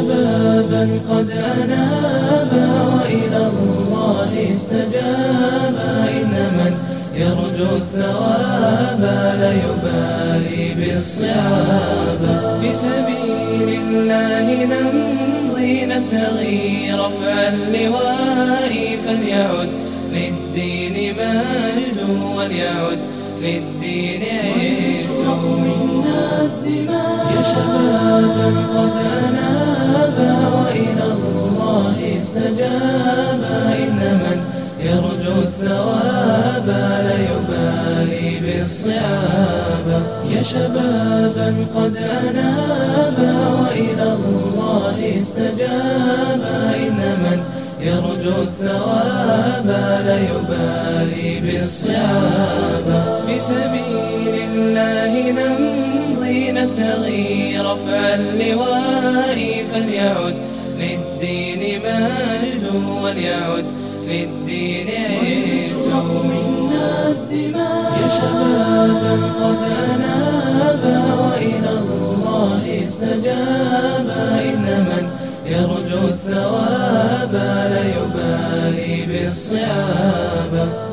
شبابا قد أنابا وإلى الله استجابا إن من يرجو الثواب لا يبالي بالصعاب. في سبيل الله نمضي نبتغي رفع اللواء. فليعد للدين مجد وليعد للدين عز. منا الدماء يا شبابا قد أنابا وإلى الله استجابا إن من يرجو الثواب لا يبالي بالصعاب. يا شبابا قد أنابا وإلى الله استجابا إن من يرجو الثواب لا يبالي بالصعاب. في سبيل الله نمضي نبتغي رفع اللواء فليعد. للدين مجد وليعد. للدين عز. منا الدماء يا شبابا قد أنابا وإلى الله استجابا إن من يرجو الثواب لا يبالي بالصعاب.